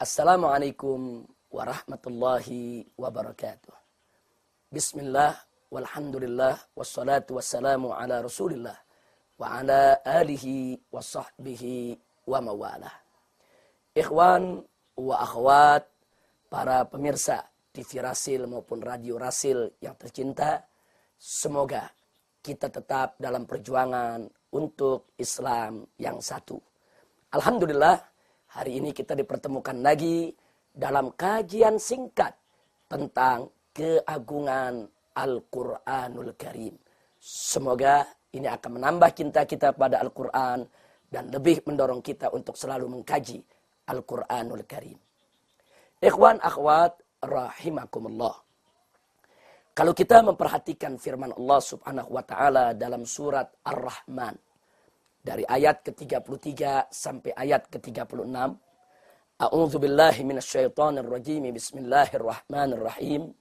Assalamualaikum warahmatullahi wabarakatuh. Bismillah, walhamdulillah, wassalatu wassalamu ala rasulillah, wa ala alihi wa sahbihi wa mawalah. Ikhwan wa akhwat, para pemirsa TV Rasil maupun Radio Rasil yang tercinta, semoga kita tetap dalam perjuangan untuk Islam yang satu. Alhamdulillah, Hari ini kita dipertemukan lagi dalam kajian singkat tentang keagungan Al-Quranul Karim. Semoga ini akan menambah cinta kita pada Al-Quran dan lebih mendorong kita untuk selalu mengkaji Al-Quranul Karim. Ikhwan akhwat rahimakumullah. Kalau kita memperhatikan firman Allah subhanahu wa ta'ala dalam surat Ar-Rahman dari ayat ke-33 sampai ayat ke-36. A'udzu billahi minasyaitonir rajim. Bismillahirrahmanirrahim.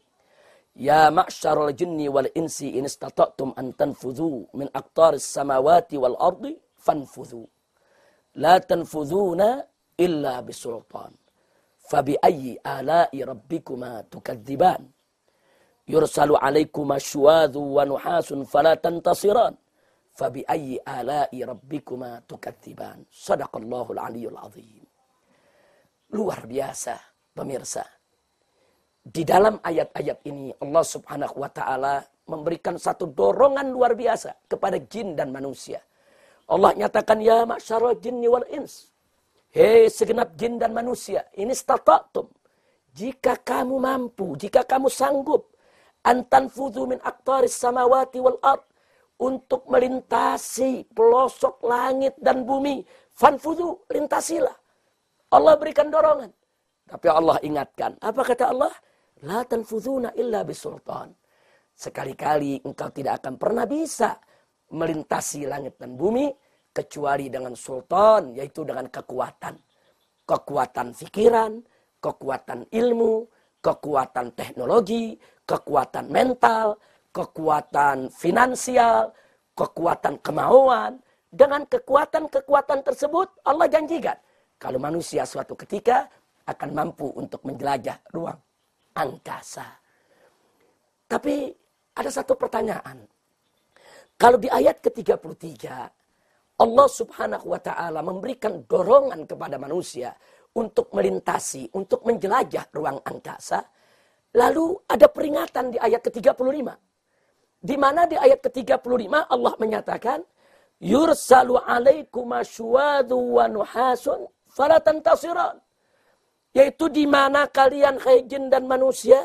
Ya ma'syaral jinni wal insi in istata'tum an tanfudhu min aqtaris samawati wal ardi fanfudhu. La tanfudhuna illa bisultan. Fabi ayyi ala'i rabbikuma tukadziban. Yursalu alaikuma syuwadhu wa nuhasun fala tantasiran fabi ayyi ala'i rabbikuma tukadziban. Sadaqallahul aliyul azim. Luar biasa pemirsa. Di dalam ayat-ayat ini Allah Subhanahu wa taala memberikan satu dorongan luar biasa kepada jin dan manusia. Allah nyatakan ya masyarakat jinni wal ins. Hei segenap jin dan manusia, ini stata'tum. Jika kamu mampu, jika kamu sanggup antan fudhu min aktaris samawati wal ard untuk melintasi pelosok langit dan bumi. Fanfudu, lintasilah. Allah berikan dorongan. Tapi Allah ingatkan. Apa kata Allah? La tanfuduna illa bisultan. Sekali-kali engkau tidak akan pernah bisa melintasi langit dan bumi. Kecuali dengan sultan, yaitu dengan kekuatan. Kekuatan fikiran, kekuatan ilmu, kekuatan teknologi, kekuatan mental, kekuatan finansial, kekuatan kemauan. Dengan kekuatan-kekuatan tersebut Allah janjikan. Kalau manusia suatu ketika akan mampu untuk menjelajah ruang angkasa. Tapi ada satu pertanyaan. Kalau di ayat ke-33 Allah subhanahu wa ta'ala memberikan dorongan kepada manusia untuk melintasi, untuk menjelajah ruang angkasa. Lalu ada peringatan di ayat ke-35. Di mana di ayat ke-35 Allah menyatakan, Yursalu alaikum asyuadu wa nuhasun falatantasiran. Yaitu di mana kalian jin dan manusia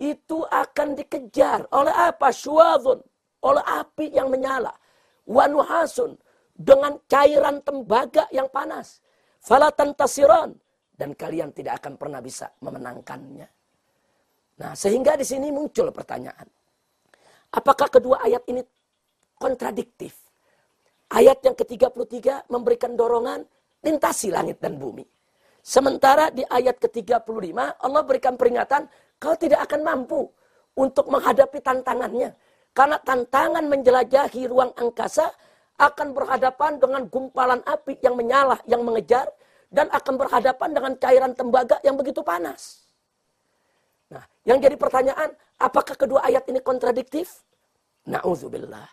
itu akan dikejar oleh apa? Syuadun. Oleh api yang menyala. Wanuhasun. Dengan cairan tembaga yang panas. Falatantasiran. Dan kalian tidak akan pernah bisa memenangkannya. Nah, sehingga di sini muncul pertanyaan. Apakah kedua ayat ini kontradiktif? Ayat yang ke-33 memberikan dorongan lintasi langit dan bumi. Sementara di ayat ke-35 Allah berikan peringatan kau tidak akan mampu untuk menghadapi tantangannya. Karena tantangan menjelajahi ruang angkasa akan berhadapan dengan gumpalan api yang menyala, yang mengejar. Dan akan berhadapan dengan cairan tembaga yang begitu panas. Yang jadi pertanyaan, apakah kedua ayat ini kontradiktif? Na'udzubillah.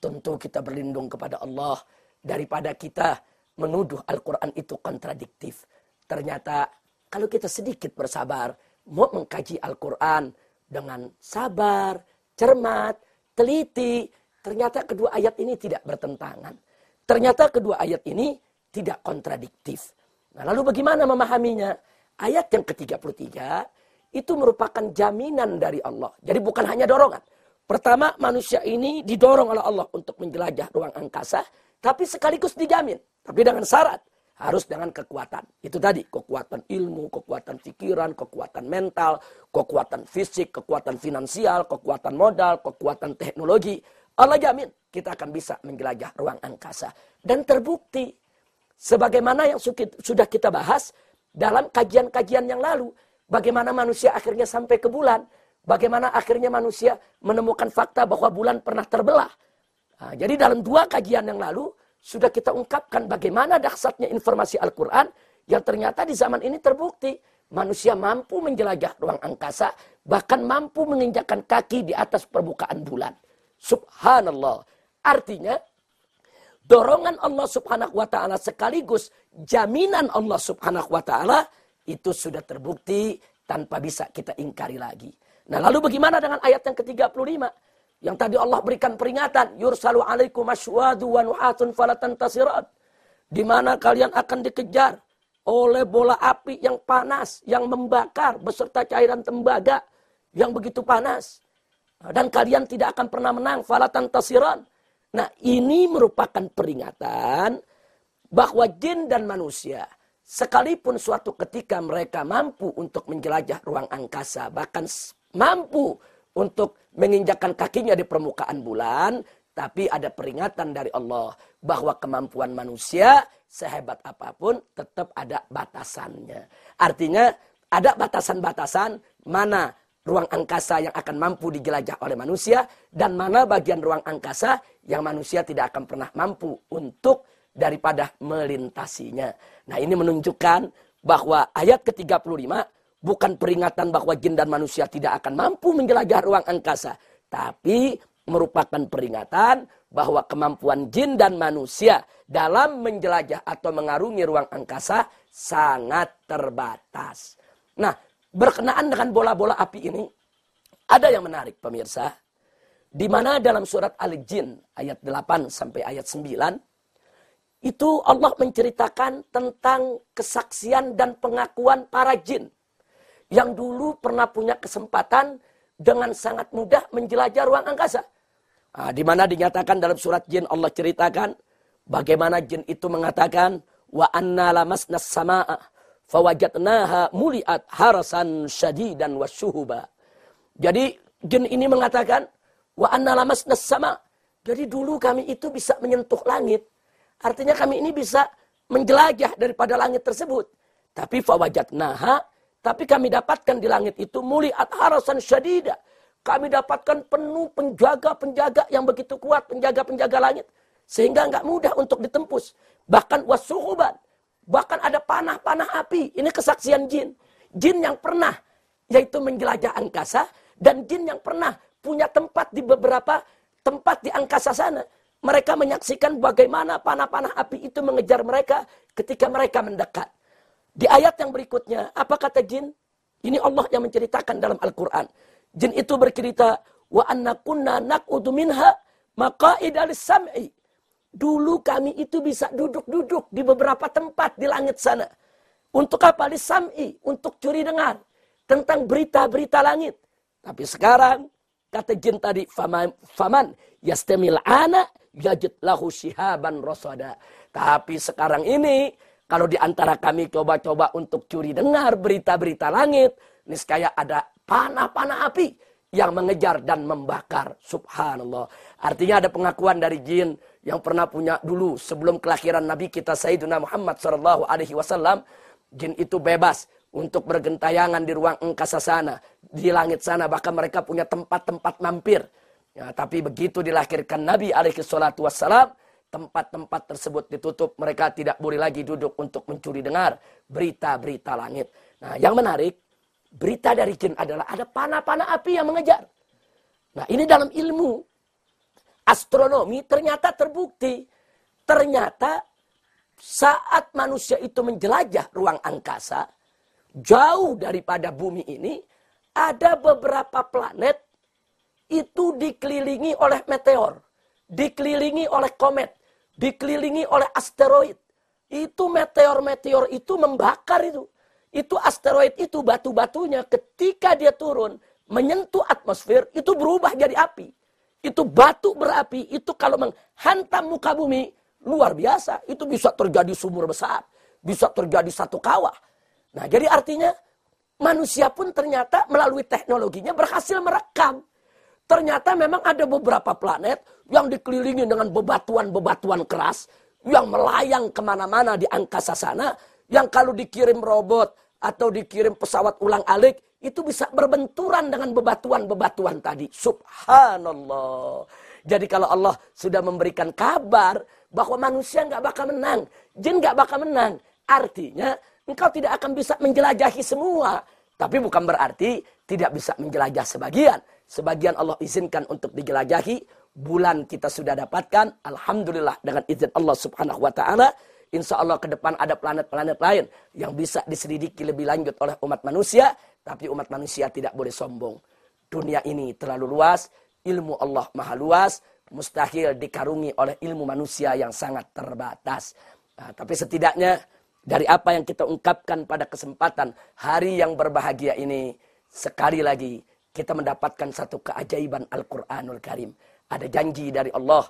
Tentu kita berlindung kepada Allah daripada kita menuduh Al-Quran itu kontradiktif. Ternyata kalau kita sedikit bersabar, mau mengkaji Al-Quran dengan sabar, cermat, teliti, ternyata kedua ayat ini tidak bertentangan. Ternyata kedua ayat ini tidak kontradiktif. Nah, lalu bagaimana memahaminya? Ayat yang ke-33 itu merupakan jaminan dari Allah. Jadi bukan hanya dorongan. Pertama, manusia ini didorong oleh Allah untuk menjelajah ruang angkasa, tapi sekaligus dijamin. Tapi dengan syarat, harus dengan kekuatan. Itu tadi, kekuatan ilmu, kekuatan pikiran, kekuatan mental, kekuatan fisik, kekuatan finansial, kekuatan modal, kekuatan teknologi. Allah jamin kita akan bisa menjelajah ruang angkasa. Dan terbukti, sebagaimana yang sudah kita bahas dalam kajian-kajian yang lalu, Bagaimana manusia akhirnya sampai ke bulan. Bagaimana akhirnya manusia menemukan fakta bahwa bulan pernah terbelah. Nah, jadi dalam dua kajian yang lalu, sudah kita ungkapkan bagaimana dahsyatnya informasi Al-Quran yang ternyata di zaman ini terbukti manusia mampu menjelajah ruang angkasa, bahkan mampu menginjakkan kaki di atas permukaan bulan. Subhanallah. Artinya, dorongan Allah subhanahu wa ta'ala sekaligus jaminan Allah subhanahu wa ta'ala itu sudah terbukti tanpa bisa kita ingkari lagi. Nah lalu bagaimana dengan ayat yang ke-35? Yang tadi Allah berikan peringatan. Yursalu alaikum aswadu wa nuhatun falatan tasirat. Di mana kalian akan dikejar oleh bola api yang panas, yang membakar beserta cairan tembaga yang begitu panas. Dan kalian tidak akan pernah menang, falatan tasiran. Nah ini merupakan peringatan bahwa jin dan manusia sekalipun suatu ketika mereka mampu untuk menjelajah ruang angkasa, bahkan mampu untuk menginjakkan kakinya di permukaan bulan, tapi ada peringatan dari Allah bahwa kemampuan manusia sehebat apa pun tetap ada batasannya. Artinya ada batasan-batasan mana ruang angkasa yang akan mampu dijelajah oleh manusia dan mana bagian ruang angkasa yang manusia tidak akan pernah mampu untuk daripada melintasinya. Nah ini menunjukkan bahwa ayat ke-35 bukan peringatan bahwa jin dan manusia tidak akan mampu menjelajah ruang angkasa. Tapi merupakan peringatan bahwa kemampuan jin dan manusia dalam menjelajah atau mengarungi ruang angkasa sangat terbatas. Nah, berkenaan dengan bola-bola api ini, ada yang menarik pemirsa. Di mana dalam surat Al-Jin ayat 8 sampai ayat 9, itu Allah menceritakan tentang kesaksian dan pengakuan para jin. Yang dulu pernah punya kesempatan dengan sangat mudah menjelajah ruang angkasa. Nah, di mana dinyatakan dalam surat jin Allah ceritakan bagaimana jin itu mengatakan wa anna lamasna samaa fawajadnaha muliat harasan syadidan wasyuhuba. Jadi jin ini mengatakan wa anna lamasna sama. Jadi dulu kami itu bisa menyentuh langit. Artinya kami ini bisa menjelajah daripada langit tersebut. Tapi fawajadnaha tapi kami dapatkan di langit itu muliat harasan syadidah kami dapatkan penuh penjaga-penjaga yang begitu kuat, penjaga-penjaga langit. Sehingga nggak mudah untuk ditembus. Bahkan wasuhuban. Bahkan ada panah-panah api. Ini kesaksian jin. Jin yang pernah yaitu menjelajah angkasa. Dan jin yang pernah punya tempat di beberapa tempat di angkasa sana. Mereka menyaksikan bagaimana panah-panah api itu mengejar mereka ketika mereka mendekat. Di ayat yang berikutnya, apa kata jin? Ini Allah yang menceritakan dalam Al-Quran. Jin itu bercerita, wa anna kunna naqudu minha maqaida sam'i. Dulu kami itu bisa duduk-duduk di beberapa tempat di langit sana. Untuk apa? Sam'i, untuk curi dengar tentang berita-berita langit. Tapi sekarang kata jin tadi faman, yastamil ana yajid lahu shihaban rosada. Tapi sekarang ini kalau di antara kami coba-coba untuk curi dengar berita-berita langit, niscaya ada panah-panah api yang mengejar dan membakar. Subhanallah. Artinya ada pengakuan dari jin yang pernah punya dulu sebelum kelahiran Nabi kita Sayyidina Muhammad Shallallahu Alaihi Wasallam. Jin itu bebas untuk bergentayangan di ruang angkasa sana, di langit sana. Bahkan mereka punya tempat-tempat mampir. Ya, tapi begitu dilahirkan Nabi alaihi salatu wassalam, tempat-tempat tersebut ditutup. Mereka tidak boleh lagi duduk untuk mencuri dengar berita-berita langit. Nah, yang menarik, berita dari jin adalah ada panah-panah api yang mengejar. Nah ini dalam ilmu astronomi ternyata terbukti. Ternyata saat manusia itu menjelajah ruang angkasa, jauh daripada bumi ini, ada beberapa planet itu dikelilingi oleh meteor, dikelilingi oleh komet, dikelilingi oleh asteroid. Itu meteor-meteor itu membakar itu. Itu asteroid itu batu-batunya ketika dia turun menyentuh atmosfer itu berubah jadi api. Itu batu berapi, itu kalau menghantam muka bumi luar biasa. Itu bisa terjadi sumur besar, bisa terjadi satu kawah. Nah, jadi artinya manusia pun ternyata melalui teknologinya berhasil merekam. Ternyata memang ada beberapa planet yang dikelilingi dengan bebatuan-bebatuan keras yang melayang ke mana-mana di angkasa sana. Yang kalau dikirim robot, atau dikirim pesawat ulang alik itu bisa berbenturan dengan bebatuan-bebatuan tadi. Subhanallah. Jadi kalau Allah sudah memberikan kabar bahwa manusia nggak bakal menang, jin nggak bakal menang, artinya engkau tidak akan bisa menjelajahi semua. Tapi bukan berarti tidak bisa menjelajah sebagian. Sebagian Allah izinkan untuk dijelajahi. Bulan kita sudah dapatkan. Alhamdulillah dengan izin Allah subhanahu wa ta'ala. Insya Allah ke depan ada planet-planet lain yang bisa diselidiki lebih lanjut oleh umat manusia. Tapi umat manusia tidak boleh sombong. Dunia ini terlalu luas. Ilmu Allah maha luas. Mustahil dikarungi oleh ilmu manusia yang sangat terbatas. Nah, tapi setidaknya dari apa yang kita ungkapkan pada kesempatan hari yang berbahagia ini, sekali lagi kita mendapatkan satu keajaiban Al-Quranul Karim. Ada janji dari Allah,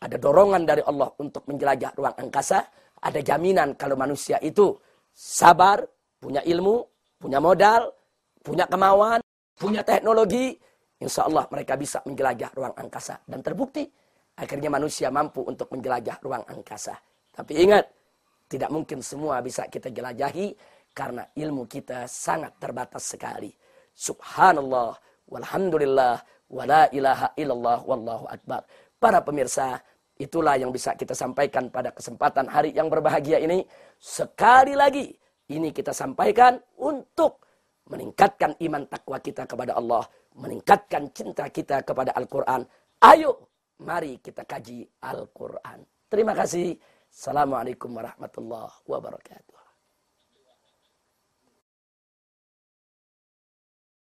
ada dorongan dari Allah untuk menjelajah ruang angkasa, ada jaminan kalau manusia itu sabar, punya ilmu, punya modal, punya kemauan, punya teknologi, insya Allah mereka bisa menjelajah ruang angkasa. Dan terbukti, akhirnya manusia mampu untuk menjelajah ruang angkasa. Tapi ingat, tidak mungkin semua bisa kita jelajahi karena ilmu kita sangat terbatas sekali. Subhanallah, walhamdulillah, wala ilaha illallah, wallahu akbar. Para pemirsa, itulah yang bisa kita sampaikan pada kesempatan hari yang berbahagia ini. Sekali lagi, ini kita sampaikan untuk meningkatkan iman takwa kita kepada Allah, meningkatkan cinta kita kepada Al-Quran. Ayo, mari kita kaji Al-Quran. Terima kasih. Assalamualaikum warahmatullahi wabarakatuh.